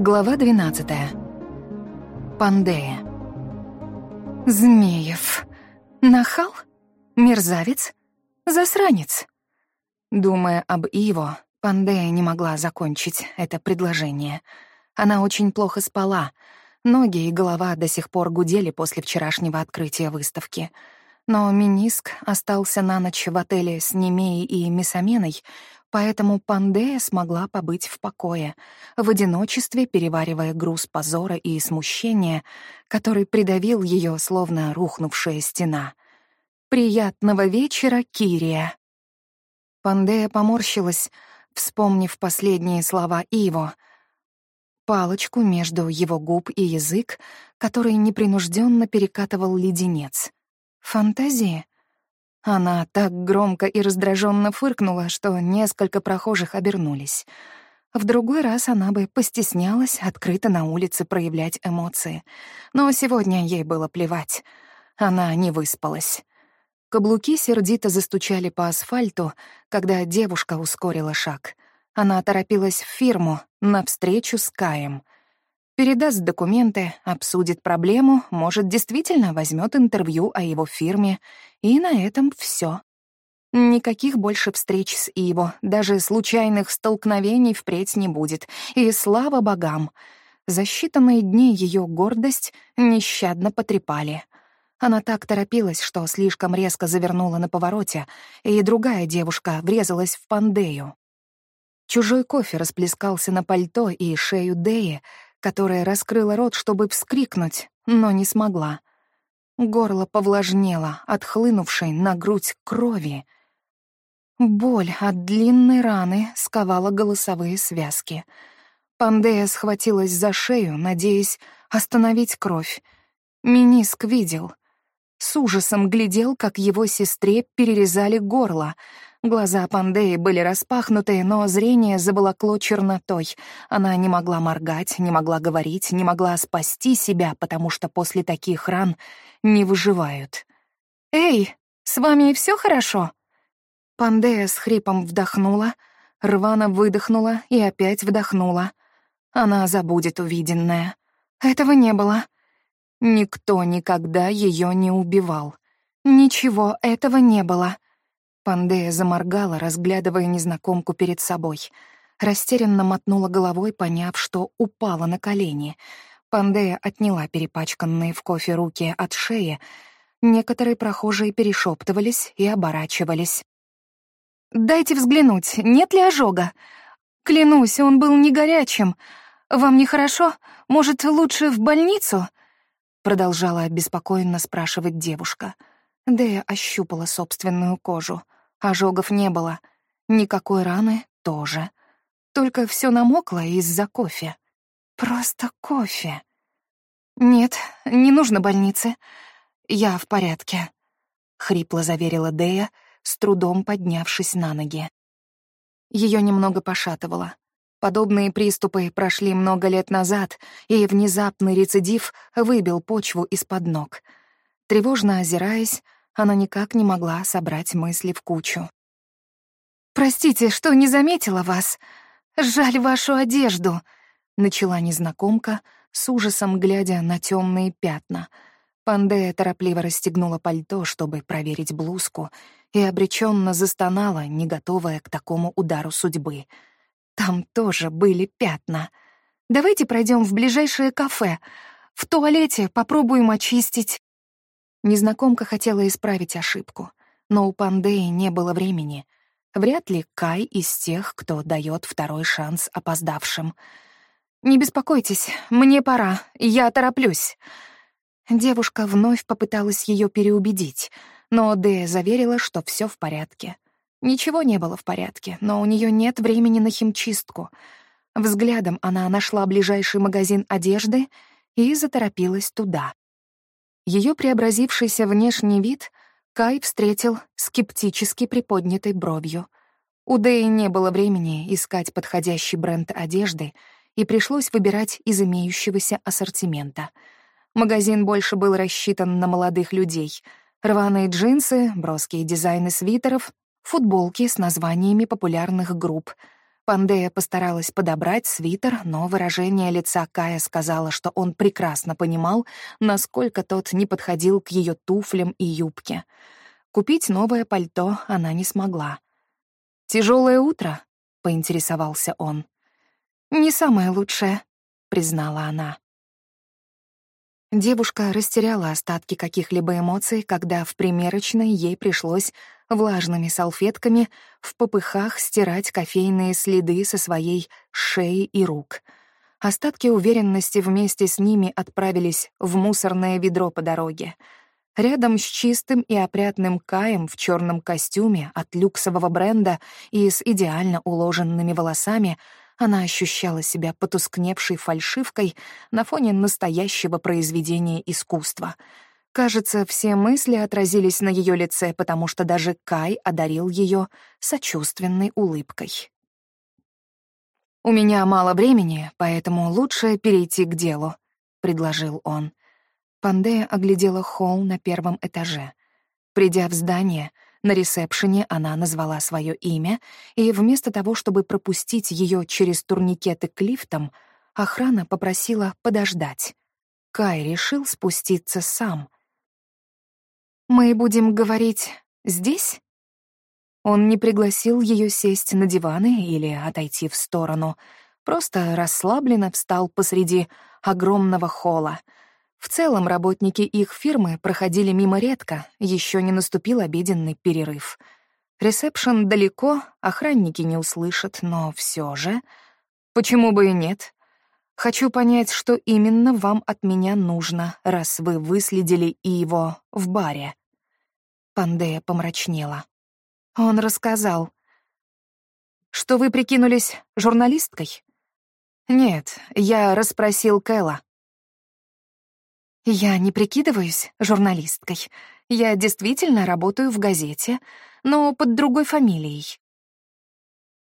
Глава 12. Пандея. Змеев. Нахал? Мерзавец? Засранец? Думая об Иво, Пандея не могла закончить это предложение. Она очень плохо спала. Ноги и голова до сих пор гудели после вчерашнего открытия выставки. Но Миниск остался на ночь в отеле с Немеей и Месаменой, Поэтому Пандея смогла побыть в покое, в одиночестве переваривая груз позора и смущения, который придавил ее, словно рухнувшая стена. «Приятного вечера, Кирия!» Пандея поморщилась, вспомнив последние слова Иво, палочку между его губ и язык, который непринужденно перекатывал леденец. Фантазии? Она так громко и раздраженно фыркнула, что несколько прохожих обернулись. В другой раз она бы постеснялась открыто на улице проявлять эмоции. Но сегодня ей было плевать. Она не выспалась. Каблуки сердито застучали по асфальту, когда девушка ускорила шаг. Она торопилась в фирму, навстречу с Каем — передаст документы, обсудит проблему, может, действительно возьмет интервью о его фирме, и на этом все. Никаких больше встреч с Иво, даже случайных столкновений впредь не будет, и слава богам. За считанные дни ее гордость нещадно потрепали. Она так торопилась, что слишком резко завернула на повороте, и другая девушка врезалась в Пандею. Чужой кофе расплескался на пальто и шею Деи, которая раскрыла рот, чтобы вскрикнуть, но не смогла. Горло повлажнело, отхлынувшей на грудь крови. Боль от длинной раны сковала голосовые связки. Пандея схватилась за шею, надеясь остановить кровь. Миниск видел. С ужасом глядел, как его сестре перерезали горло — Глаза Пандеи были распахнуты, но зрение заволокло чернотой. Она не могла моргать, не могла говорить, не могла спасти себя, потому что после таких ран не выживают. «Эй, с вами все хорошо?» Пандея с хрипом вдохнула, рвано выдохнула и опять вдохнула. Она забудет увиденное. Этого не было. Никто никогда ее не убивал. Ничего этого не было. Пандея заморгала, разглядывая незнакомку перед собой. Растерянно мотнула головой, поняв, что упала на колени. Пандея отняла перепачканные в кофе руки от шеи. Некоторые прохожие перешептывались и оборачивались. «Дайте взглянуть, нет ли ожога? Клянусь, он был не горячим. Вам нехорошо? Может, лучше в больницу?» Продолжала обеспокоенно спрашивать девушка. Дея ощупала собственную кожу — Ожогов не было. Никакой раны тоже. Только все намокло из-за кофе. Просто кофе. «Нет, не нужно больницы. Я в порядке», — хрипло заверила Дея, с трудом поднявшись на ноги. Ее немного пошатывало. Подобные приступы прошли много лет назад, и внезапный рецидив выбил почву из-под ног. Тревожно озираясь, она никак не могла собрать мысли в кучу. «Простите, что не заметила вас. Жаль вашу одежду», — начала незнакомка, с ужасом глядя на темные пятна. Пандея торопливо расстегнула пальто, чтобы проверить блузку, и обреченно застонала, не готовая к такому удару судьбы. Там тоже были пятна. «Давайте пройдем в ближайшее кафе. В туалете попробуем очистить». Незнакомка хотела исправить ошибку, но у Пандеи не было времени. Вряд ли Кай из тех, кто дает второй шанс опоздавшим. «Не беспокойтесь, мне пора, я тороплюсь». Девушка вновь попыталась ее переубедить, но Дея заверила, что все в порядке. Ничего не было в порядке, но у нее нет времени на химчистку. Взглядом она нашла ближайший магазин одежды и заторопилась туда. Ее преобразившийся внешний вид Кай встретил скептически приподнятой бровью. У Дэи не было времени искать подходящий бренд одежды, и пришлось выбирать из имеющегося ассортимента. Магазин больше был рассчитан на молодых людей. Рваные джинсы, броские дизайны свитеров, футболки с названиями популярных групп. Пандея постаралась подобрать свитер, но выражение лица Кая сказала, что он прекрасно понимал, насколько тот не подходил к ее туфлям и юбке. Купить новое пальто она не смогла. Тяжелое утро?» — поинтересовался он. «Не самое лучшее», — признала она. Девушка растеряла остатки каких-либо эмоций, когда в примерочной ей пришлось влажными салфетками в попыхах стирать кофейные следы со своей шеи и рук. Остатки уверенности вместе с ними отправились в мусорное ведро по дороге. Рядом с чистым и опрятным Каем в черном костюме от люксового бренда и с идеально уложенными волосами — она ощущала себя потускневшей фальшивкой на фоне настоящего произведения искусства. Кажется, все мысли отразились на ее лице, потому что даже Кай одарил ее сочувственной улыбкой. «У меня мало времени, поэтому лучше перейти к делу», — предложил он. Пандея оглядела холл на первом этаже. Придя в здание, на ресепшене она назвала свое имя, и вместо того, чтобы пропустить ее через турникеты к лифтам, охрана попросила подождать. Кай решил спуститься сам. «Мы будем говорить здесь?» Он не пригласил ее сесть на диваны или отойти в сторону, просто расслабленно встал посреди огромного холла — в целом работники их фирмы проходили мимо редко, еще не наступил обеденный перерыв. Ресепшн далеко, охранники не услышат, но все же... Почему бы и нет? Хочу понять, что именно вам от меня нужно, раз вы выследили и его в баре. Пандея помрачнела. Он рассказал. Что вы прикинулись журналисткой? Нет, я расспросил Кэла. Я не прикидываюсь журналисткой. Я действительно работаю в газете, но под другой фамилией.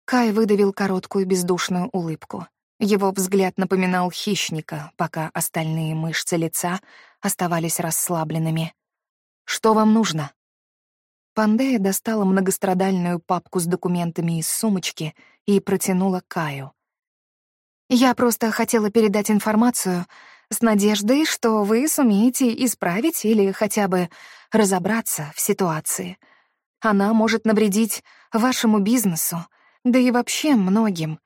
Кай выдавил короткую бездушную улыбку. Его взгляд напоминал хищника, пока остальные мышцы лица оставались расслабленными. «Что вам нужно?» Пандея достала многострадальную папку с документами из сумочки и протянула Каю. «Я просто хотела передать информацию с надеждой, что вы сумеете исправить или хотя бы разобраться в ситуации. Она может навредить вашему бизнесу, да и вообще многим.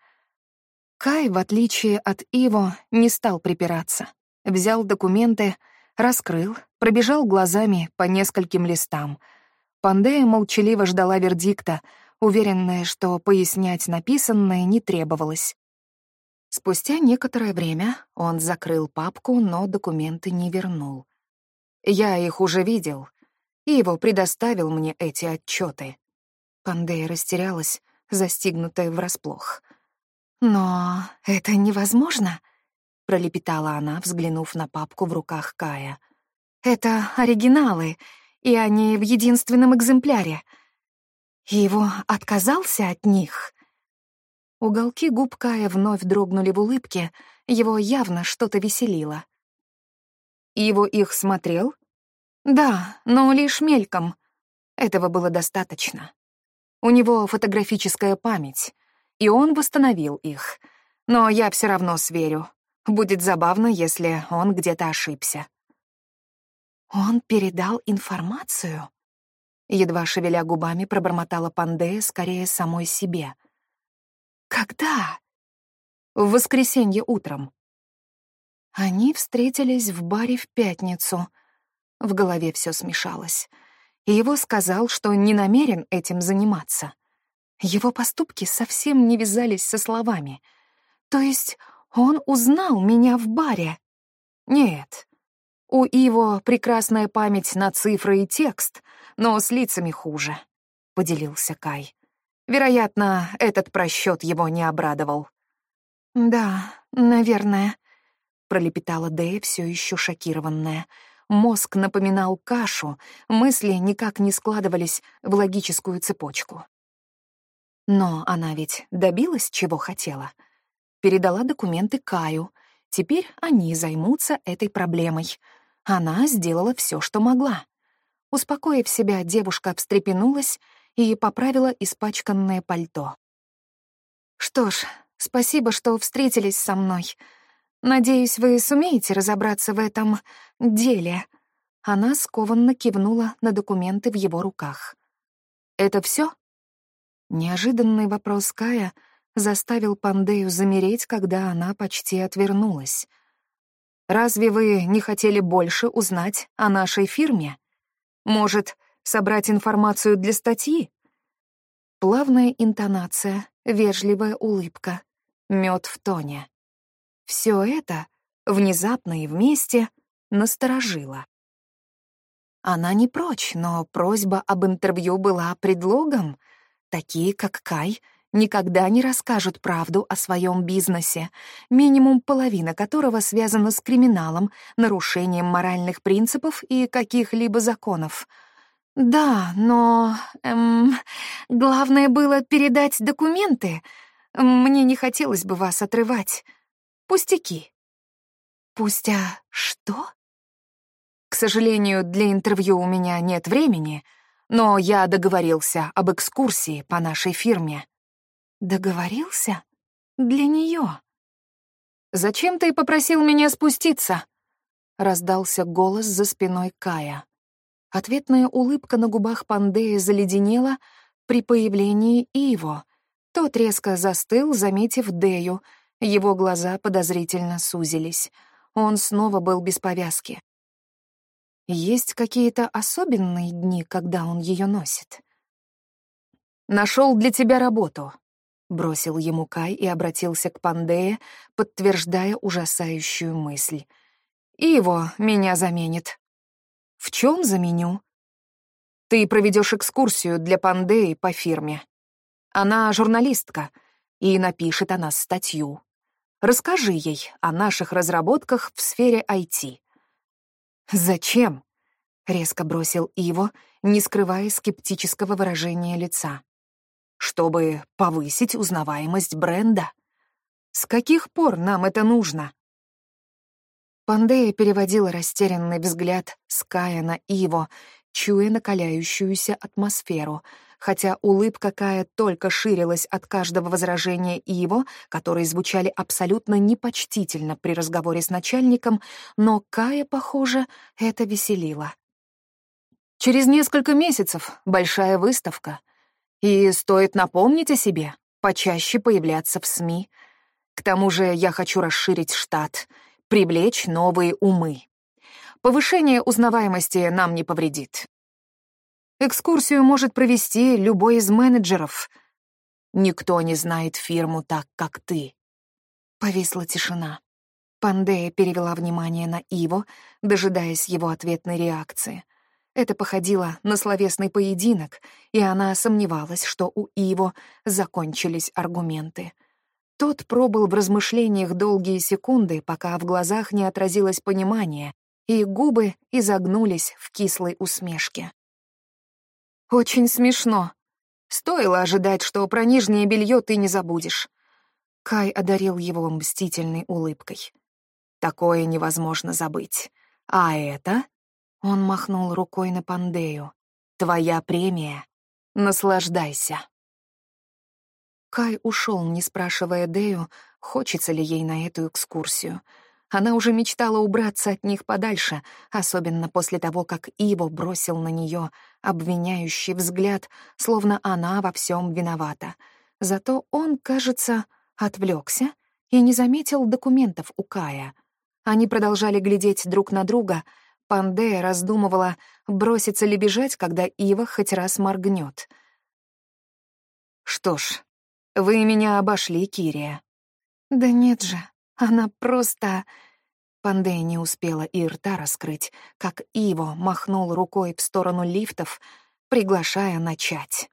Кай, в отличие от Иво, не стал припираться. Взял документы, раскрыл, пробежал глазами по нескольким листам. Пандея молчаливо ждала вердикта, уверенная, что пояснять написанное не требовалось. Спустя некоторое время он закрыл папку, но документы не вернул. Я их уже видел, и его предоставил мне эти отчеты. Пандея растерялась, застигнутая врасплох. «Но это невозможно», — пролепетала она, взглянув на папку в руках Кая. «Это оригиналы, и они в единственном экземпляре. Его отказался от них?» Уголки губ Кая вновь дрогнули в улыбке, его явно что-то веселило. Его их смотрел? Да, но лишь мельком. Этого было достаточно. У него фотографическая память, и он восстановил их. Но я все равно сверю. Будет забавно, если он где-то ошибся. Он передал информацию? Едва шевеля губами, пробормотала Пандея скорее самой себе — когда? В воскресенье утром. Они встретились в баре в пятницу. В голове все смешалось. И его сказал, что не намерен этим заниматься. Его поступки совсем не вязались со словами. То есть он узнал меня в баре? Нет. У Иво прекрасная память на цифры и текст, но с лицами хуже, — поделился Кай. Вероятно, этот просчет его не обрадовал. «Да, наверное», — пролепетала Дэя, все еще шокированная. Мозг напоминал кашу, мысли никак не складывались в логическую цепочку. Но она ведь добилась, чего хотела. Передала документы Каю. Теперь они займутся этой проблемой. Она сделала все, что могла. Успокоив себя, девушка встрепенулась и поправила испачканное пальто. Что ж, спасибо, что встретились со мной. Надеюсь, вы сумеете разобраться в этом деле. Она скованно кивнула на документы в его руках. Это все? Неожиданный вопрос Кая заставил Пандею замереть, когда она почти отвернулась. «Разве вы не хотели больше узнать о нашей фирме? Может, собрать информацию для статьи?» Плавная интонация, вежливая улыбка, мед в тоне. Все это, внезапно и вместе, насторожило. Она не прочь, но просьба об интервью была предлогом. Такие, как Кай, никогда не расскажут правду о своем бизнесе, минимум половина которого связана с криминалом, нарушением моральных принципов и каких-либо законов — «Да, но... Эм, главное было передать документы. Мне не хотелось бы вас отрывать. Пустяки». «Пустя что?» «К сожалению, для интервью у меня нет времени, но я договорился об экскурсии по нашей фирме». «Договорился? Для нее?» «Зачем ты попросил меня спуститься?» — раздался голос за спиной Кая. Ответная улыбка на губах Пандеи заледенела при появлении Иво. Тот резко застыл, заметив Дею. Его глаза подозрительно сузились. Он снова был без повязки. Есть какие-то особенные дни, когда он ее носит? Нашел для тебя работу», — бросил ему Кай и обратился к Пандее, подтверждая ужасающую мысль. «Иво меня заменит». В чем заменю? Ты проведешь экскурсию для Пандеи по фирме. Она журналистка, и напишет она статью. Расскажи ей о наших разработках в сфере IT. «Зачем?» — резко бросил Иво, не скрывая скептического выражения лица. «Чтобы повысить узнаваемость бренда. С каких пор нам это нужно?» Пандея переводила растерянный взгляд с Кая на Иво, чуя накаляющуюся атмосферу, хотя улыбка Кая только ширилась от каждого возражения Иво, которые звучали абсолютно непочтительно при разговоре с начальником, но Кая, похоже, это веселило. Через несколько месяцев большая выставка. И стоит напомнить о себе, почаще появляться в СМИ. К тому же я хочу расширить штат — привлечь новые умы. Повышение узнаваемости нам не повредит. Экскурсию может провести любой из менеджеров. Никто не знает фирму так, как ты. Повисла тишина. Пандея перевела внимание на Иво, дожидаясь его ответной реакции. Это походило на словесный поединок, и она сомневалась, что у Иво закончились аргументы — тот пробыл в размышлениях долгие секунды, пока в глазах не отразилось понимание, и губы изогнулись в кислой усмешке. «Очень смешно. Стоило ожидать, что про нижнее белье ты не забудешь». Кай одарил его мстительной улыбкой. «Такое невозможно забыть. А это...» — он махнул рукой на Пандею. «Твоя премия. Наслаждайся». Кай ушел, не спрашивая Дею, хочется ли ей на эту экскурсию. Она уже мечтала убраться от них подальше, особенно после того, как Иво бросил на нее обвиняющий взгляд, словно она во всем виновата. Зато он, кажется, отвлекся и не заметил документов у Кая. Они продолжали глядеть друг на друга. Пандея раздумывала, броситься ли бежать, когда Ива хоть раз моргнет. Что ж, вы меня обошли, Кирия. Да нет же, она просто... Пандея не успела и рта раскрыть, как Иво махнул рукой в сторону лифтов, приглашая начать.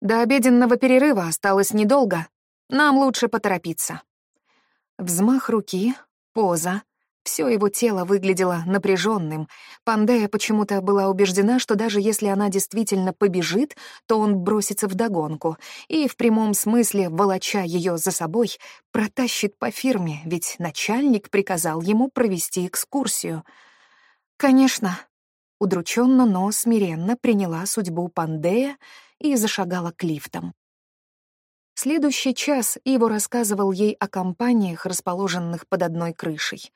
До обеденного перерыва осталось недолго. Нам лучше поторопиться. Взмах руки, поза, все его тело выглядело напряженным. Пандея почему-то была убеждена, что даже если она действительно побежит, то он бросится в догонку и в прямом смысле, волоча ее за собой, протащит по фирме, ведь начальник приказал ему провести экскурсию. Конечно, удрученно, но смиренно приняла судьбу Пандея и зашагала к лифтам. Следующий час Иво рассказывал ей о компаниях, расположенных под одной крышей.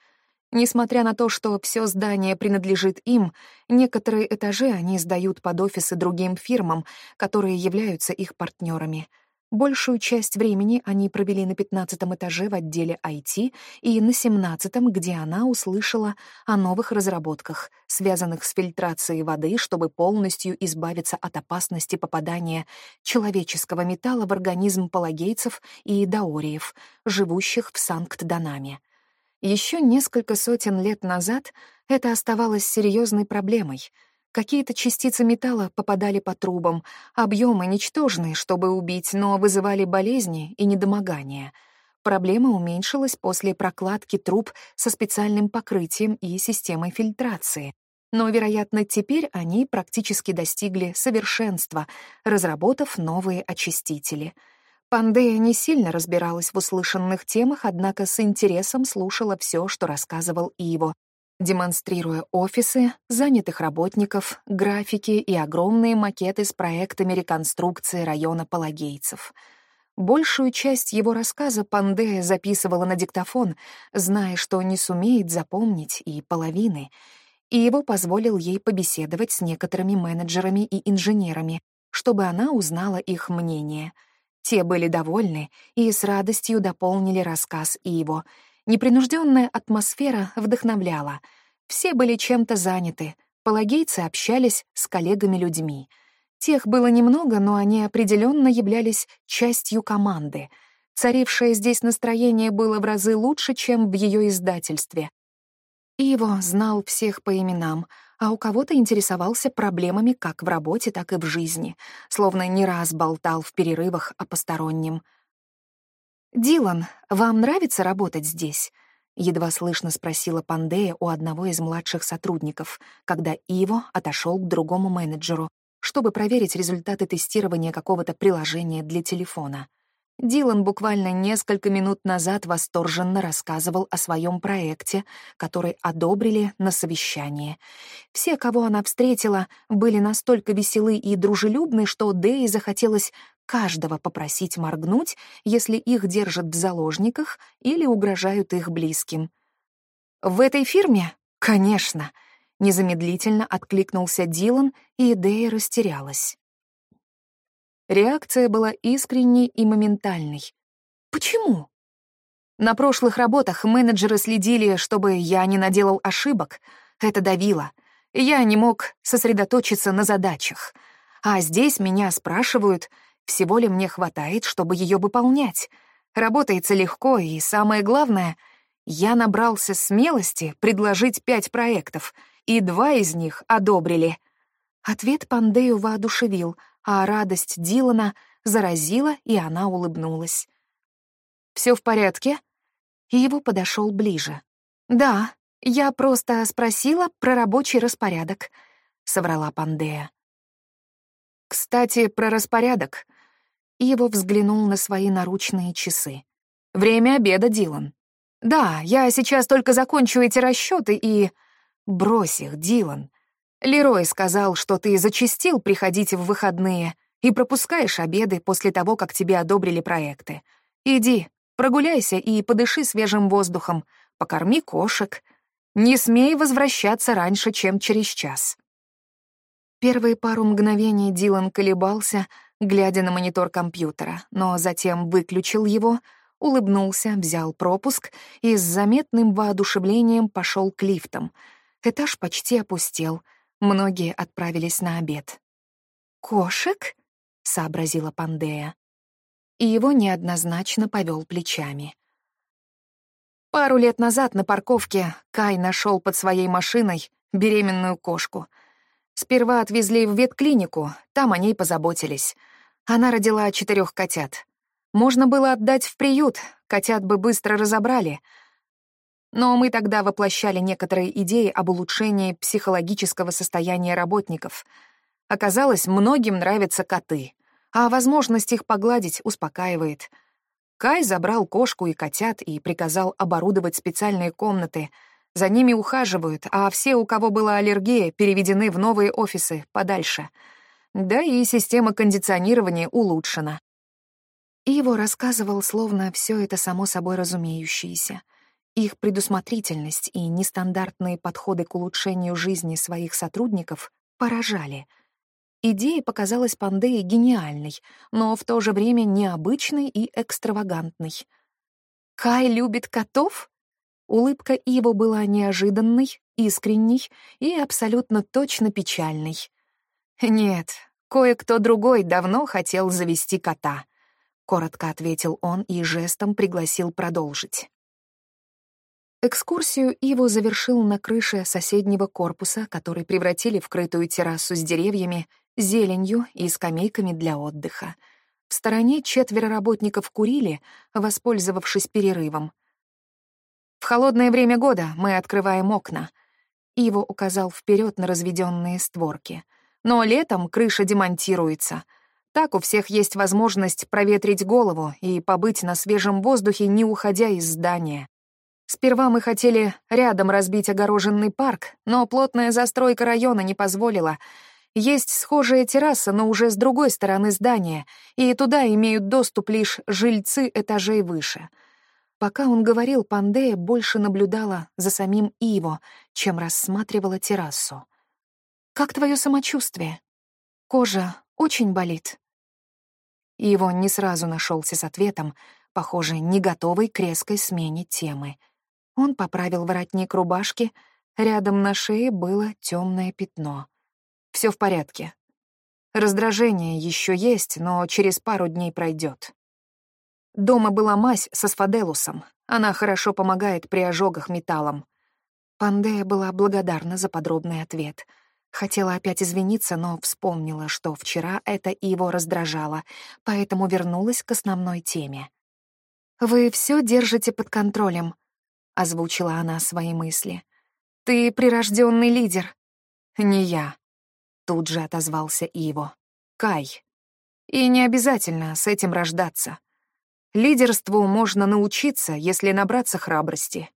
Несмотря на то, что все здание принадлежит им, некоторые этажи они сдают под офисы другим фирмам, которые являются их партнерами — Большую часть времени они провели на пятнадцатом этаже в отделе IT и на семнадцатом, где она услышала о новых разработках, связанных с фильтрацией воды, чтобы полностью избавиться от опасности попадания человеческого металла в организм палагейцев и даориев, живущих в Санкт-Данаме. Еще несколько сотен лет назад это оставалось серьезной проблемой — Какие-то частицы металла попадали по трубам, объемы ничтожные, чтобы убить, но вызывали болезни и недомогания. Проблема уменьшилась после прокладки труб со специальным покрытием и системой фильтрации. Но, вероятно, теперь они практически достигли совершенства, разработав новые очистители. Пандея не сильно разбиралась в услышанных темах, однако с интересом слушала все, что рассказывал Иво, демонстрируя офисы, занятых работников, графики и огромные макеты с проектами реконструкции района Палагейцев. Большую часть его рассказа Пандея записывала на диктофон, зная, что не сумеет запомнить и половины, и его позволил ей побеседовать с некоторыми менеджерами и инженерами, чтобы она узнала их мнение. Те были довольны и с радостью дополнили рассказ Иво — Непринужденная атмосфера вдохновляла. Все были чем-то заняты. Палагейцы общались с коллегами-людьми. Тех было немного, но они определенно являлись частью команды. Царившее здесь настроение было в разы лучше, чем в ее издательстве. Иво знал всех по именам, а у кого-то интересовался проблемами как в работе, так и в жизни, словно не раз болтал в перерывах о постороннем — «Дилан, вам нравится работать здесь?» — едва слышно спросила Пандея у одного из младших сотрудников, когда Иво отошел к другому менеджеру, чтобы проверить результаты тестирования какого-то приложения для телефона. Дилан буквально несколько минут назад восторженно рассказывал о своем проекте, который одобрили на совещании. Все, кого она встретила, были настолько веселы и дружелюбны, что Дэи захотелось каждого попросить моргнуть, если их держат в заложниках или угрожают их близким. «В этой фирме? Конечно!» Незамедлительно откликнулся Дилан, и Дэя растерялась. Реакция была искренней и моментальной. «Почему?» На прошлых работах менеджеры следили, чтобы я не наделал ошибок. Это давило. Я не мог сосредоточиться на задачах. А здесь меня спрашивают, всего ли мне хватает, чтобы ее выполнять. Работается легко, и самое главное, я набрался смелости предложить пять проектов, и два из них одобрили. Ответ Пандею воодушевил — а радость Дилана заразила, и она улыбнулась. Все в порядке?» И его подошел ближе. «Да, я просто спросила про рабочий распорядок», — соврала Пандея. «Кстати, про распорядок». Его взглянул на свои наручные часы. «Время обеда, Дилан». «Да, я сейчас только закончу эти расчеты и...» «Брось их, Дилан. Лерой сказал, что ты зачастил приходить в выходные и пропускаешь обеды после того, как тебе одобрили проекты. Иди, прогуляйся и подыши свежим воздухом, покорми кошек. Не смей возвращаться раньше, чем через час. Первые пару мгновений Дилан колебался, глядя на монитор компьютера, но затем выключил его, улыбнулся, взял пропуск и с заметным воодушевлением пошел к лифтам. Этаж почти опустел — Многие отправились на обед. «Кошек?» — сообразила Пандея. И его неоднозначно повел плечами. Пару лет назад на парковке Кай нашел под своей машиной беременную кошку. Сперва отвезли в ветклинику, там о ней позаботились. Она родила четырех котят. Можно было отдать в приют, котят бы быстро разобрали — но мы тогда воплощали некоторые идеи об улучшении психологического состояния работников. Оказалось, многим нравятся коты, а возможность их погладить успокаивает. Кай забрал кошку и котят и приказал оборудовать специальные комнаты. За ними ухаживают, а все, у кого была аллергия, переведены в новые офисы подальше. Да и система кондиционирования улучшена. Иво рассказывал, словно все это само собой разумеющееся. Их предусмотрительность и нестандартные подходы к улучшению жизни своих сотрудников поражали. Идея показалась Пандее гениальной, но в то же время необычной и экстравагантной. «Кай любит котов?» Улыбка Иво была неожиданной, искренней и абсолютно точно печальной. «Нет, кое-кто другой давно хотел завести кота», — коротко ответил он и жестом пригласил продолжить. Экскурсию Иво завершил на крыше соседнего корпуса, который превратили в крытую террасу с деревьями, зеленью и скамейками для отдыха. В стороне четверо работников курили, воспользовавшись перерывом. «В холодное время года мы открываем окна», — Иво указал вперед на разведенные створки. «Но летом крыша демонтируется. Так у всех есть возможность проветрить голову и побыть на свежем воздухе, не уходя из здания. Сперва мы хотели рядом разбить огороженный парк, но плотная застройка района не позволила. Есть схожая терраса, но уже с другой стороны здания, и туда имеют доступ лишь жильцы этажей выше. Пока он говорил, Пандея больше наблюдала за самим Иво, чем рассматривала террасу. «Как твое самочувствие? Кожа очень болит?» Иво не сразу нашелся с ответом, похоже, не готовый к резкой смене темы — он поправил воротник рубашки, рядом на шее было темное пятно. Все в порядке. Раздражение еще есть, но через пару дней пройдет. Дома была мазь со сфаделусом. Она хорошо помогает при ожогах металлом. Пандея была благодарна за подробный ответ. Хотела опять извиниться, но вспомнила, что вчера это его раздражало, поэтому вернулась к основной теме. «Вы все держите под контролем», — озвучила она свои мысли. «Ты прирожденный лидер». «Не я», — тут же отозвался Иво. «Кай. И не обязательно с этим рождаться. Лидерству можно научиться, если набраться храбрости».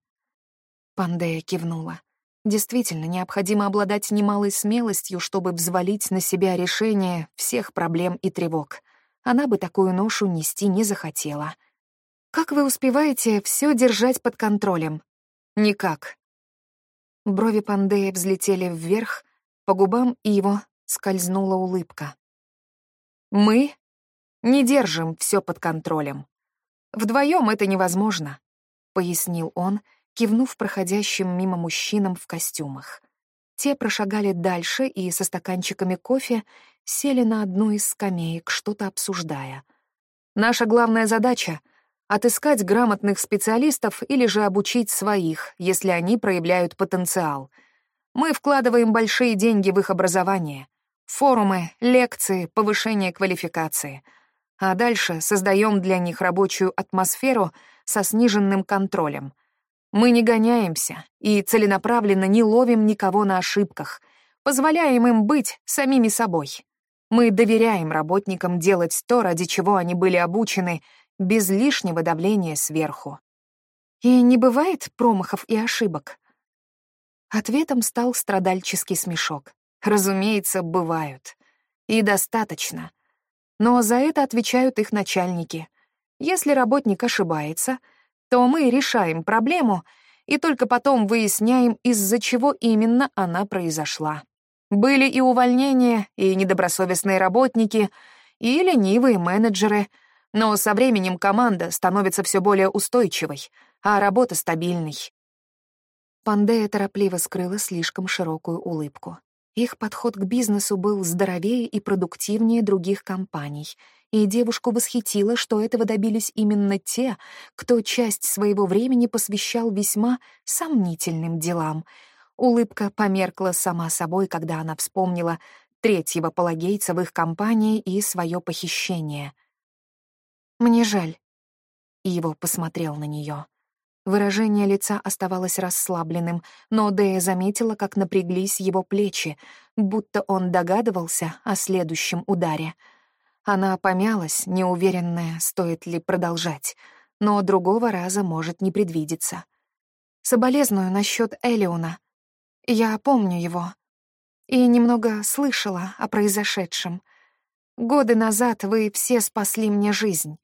Пандея кивнула. Действительно, необходимо обладать немалой смелостью, чтобы взвалить на себя решение всех проблем и тревог. Она бы такую ношу нести не захотела. Как вы успеваете все держать под контролем? Никак. Брови Пандея взлетели вверх, по губам его скользнула улыбка. Мы не держим все под контролем. Вдвоем это невозможно, пояснил он, кивнув проходящим мимо мужчинам в костюмах. Те прошагали дальше и со стаканчиками кофе сели на одну из скамеек, что-то обсуждая. Наша главная задача — отыскать грамотных специалистов или же обучить своих, если они проявляют потенциал. Мы вкладываем большие деньги в их образование. Форумы, лекции, повышение квалификации. А дальше создаем для них рабочую атмосферу со сниженным контролем. Мы не гоняемся и целенаправленно не ловим никого на ошибках, позволяем им быть самими собой. Мы доверяем работникам делать то, ради чего они были обучены, без лишнего давления сверху. И не бывает промахов и ошибок. Ответом стал страдальческий смешок. Разумеется, бывают. И достаточно. Но за это отвечают их начальники. Если работник ошибается, то мы решаем проблему и только потом выясняем, из-за чего именно она произошла. Были и увольнения, и недобросовестные работники, и ленивые менеджеры — но со временем команда становится все более устойчивой, а работа стабильной. Пандея торопливо скрыла слишком широкую улыбку. Их подход к бизнесу был здоровее и продуктивнее других компаний, и девушку восхитило, что этого добились именно те, кто часть своего времени посвящал весьма сомнительным делам. Улыбка померкла сама собой, когда она вспомнила третьего полагейца в их компании и свое похищение — «Мне жаль». Иво посмотрел на нее. Выражение лица оставалось расслабленным, но Дэя заметила, как напряглись его плечи, будто он догадывался о следующем ударе. Она помялась, неуверенная, стоит ли продолжать, но другого раза может не предвидеться. «Соболезную насчет Элиона. Я помню его. И немного слышала о произошедшем. Годы назад вы все спасли мне жизнь.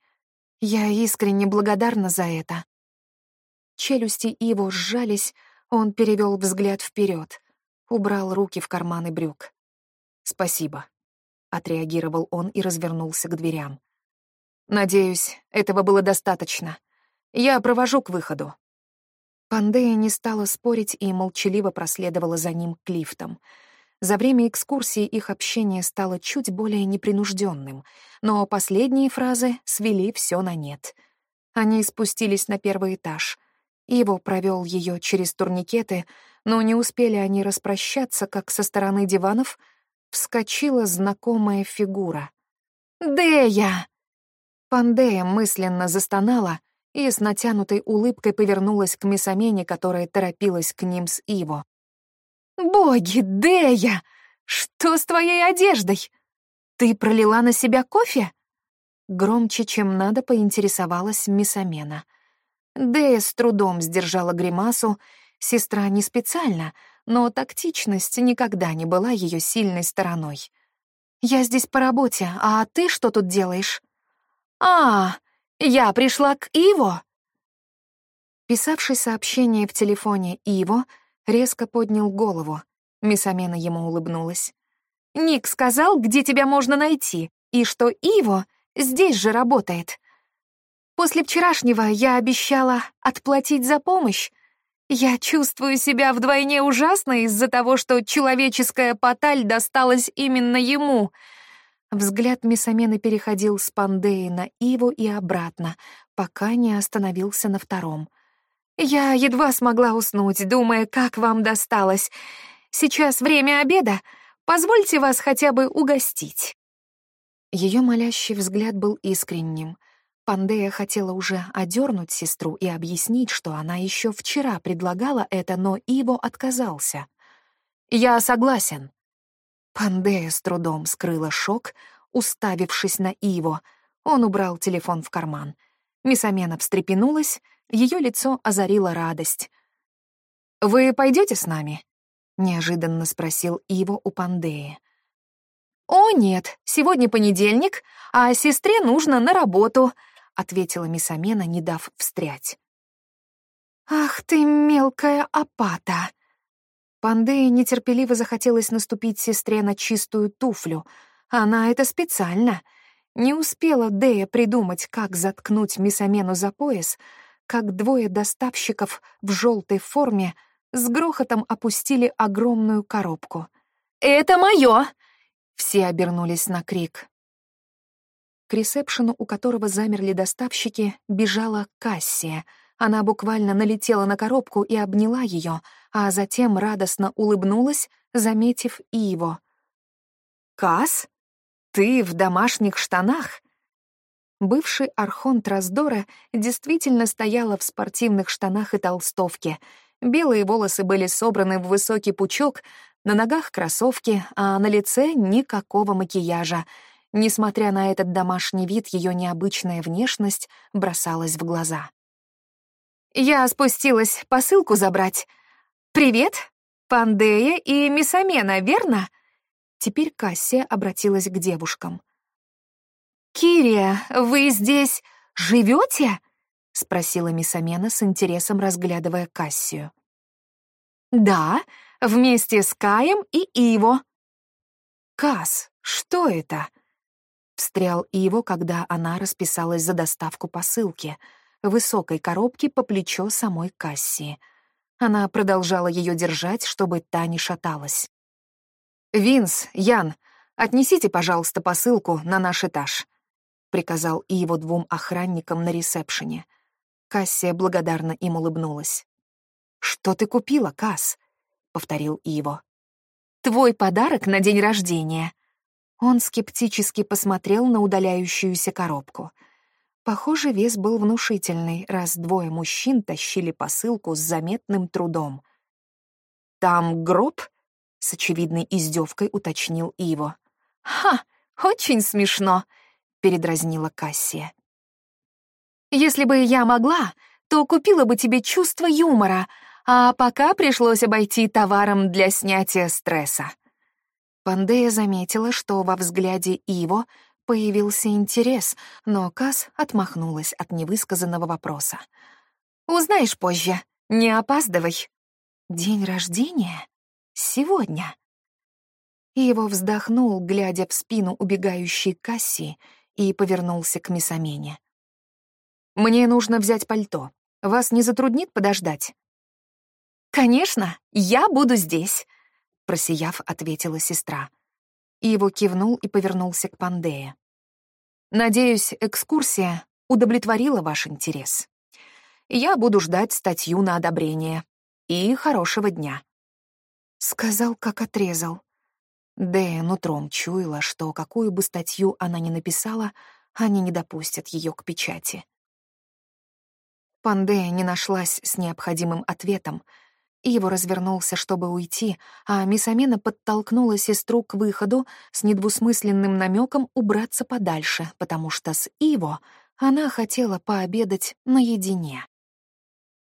Я искренне благодарна за это. Челюсти его сжались, он перевел взгляд вперед, убрал руки в карманы брюк. «Спасибо», — отреагировал он и развернулся к дверям. «Надеюсь, этого было достаточно. Я провожу к выходу». Пандея не стала спорить и молчаливо проследовала за ним к лифтам — за время экскурсии их общение стало чуть более непринужденным, но последние фразы свели все на нет. Они спустились на первый этаж. Иво провел ее через турникеты, но не успели они распрощаться, как со стороны диванов вскочила знакомая фигура. «Дея!» Пандея мысленно застонала и с натянутой улыбкой повернулась к Мисамене, которая торопилась к ним с Иво. «Боги, Дея! Что с твоей одеждой? Ты пролила на себя кофе?» Громче, чем надо, поинтересовалась Мисамена. Дея с трудом сдержала гримасу. Сестра не специально, но тактичность никогда не была ее сильной стороной. «Я здесь по работе, а ты что тут делаешь?» «А, я пришла к Иво!» Писавший сообщение в телефоне Иво резко поднял голову. Мисамена ему улыбнулась. «Ник сказал, где тебя можно найти, и что Иво здесь же работает. После вчерашнего я обещала отплатить за помощь. Я чувствую себя вдвойне ужасно из-за того, что человеческая поталь досталась именно ему». Взгляд Мисамены переходил с Пандеи на Иву и обратно, пока не остановился на втором — я едва смогла уснуть, думая, как вам досталось. Сейчас время обеда. Позвольте вас хотя бы угостить. Ее молящий взгляд был искренним. Пандея хотела уже одернуть сестру и объяснить, что она еще вчера предлагала это, но Иво отказался. «Я согласен». Пандея с трудом скрыла шок, уставившись на Иво. Он убрал телефон в карман. Мисамена встрепенулась, ее лицо озарила радость. «Вы пойдете с нами?» — неожиданно спросил Иво у Пандеи. «О, нет, сегодня понедельник, а сестре нужно на работу», — ответила Мисамена, не дав встрять. «Ах ты, мелкая опата!» Пандея нетерпеливо захотелось наступить сестре на чистую туфлю. Она это специально. Не успела Дея придумать, как заткнуть Мисамену за пояс, как двое доставщиков в желтой форме с грохотом опустили огромную коробку. «Это мое!» Все обернулись на крик. К ресепшену, у которого замерли доставщики, бежала Кассия. Она буквально налетела на коробку и обняла ее, а затем радостно улыбнулась, заметив Иво. «Касс, ты в домашних штанах?» Бывший архонт раздора действительно стояла в спортивных штанах и толстовке. Белые волосы были собраны в высокий пучок, на ногах кроссовки, а на лице никакого макияжа. Несмотря на этот домашний вид, ее необычная внешность бросалась в глаза. «Я спустилась посылку забрать. Привет, Пандея и Мисамена, верно?» Теперь Кассия обратилась к девушкам. «Кирия, вы здесь живете?» — спросила Мисамена с интересом, разглядывая Кассию. «Да, вместе с Каем и Иво». «Кас, что это?» Встрял Иво, когда она расписалась за доставку посылки, высокой коробки по плечо самой Кассии. Она продолжала ее держать, чтобы та не шаталась. «Винс, Ян, отнесите, пожалуйста, посылку на наш этаж», приказал и его двум охранникам на ресепшене. Кассия благодарно им улыбнулась. «Что ты купила, Касс?» — повторил Иво. «Твой подарок на день рождения». Он скептически посмотрел на удаляющуюся коробку. Похоже, вес был внушительный, раз двое мужчин тащили посылку с заметным трудом. «Там гроб?» — с очевидной издевкой уточнил Иво. «Ха, очень смешно!» — передразнила Кассия. «Если бы я могла, то купила бы тебе чувство юмора, а пока пришлось обойти товаром для снятия стресса». Пандея заметила, что во взгляде Иво Появился интерес, но Кас отмахнулась от невысказанного вопроса. «Узнаешь позже. Не опаздывай». «День рождения? Сегодня?» Его вздохнул, глядя в спину убегающей Касси, и повернулся к Мисамене. «Мне нужно взять пальто. Вас не затруднит подождать?» «Конечно, я буду здесь», — просияв, ответила сестра. Иво кивнул и повернулся к Пандее. «Надеюсь, экскурсия удовлетворила ваш интерес. Я буду ждать статью на одобрение. И хорошего дня». Сказал, как отрезал. Дэя нутром чуяла, что какую бы статью она ни написала, они не допустят ее к печати. Пандея не нашлась с необходимым ответом, Иво развернулся, чтобы уйти, а Мисамена подтолкнула сестру к выходу с недвусмысленным намеком убраться подальше, потому что с Иво она хотела пообедать наедине.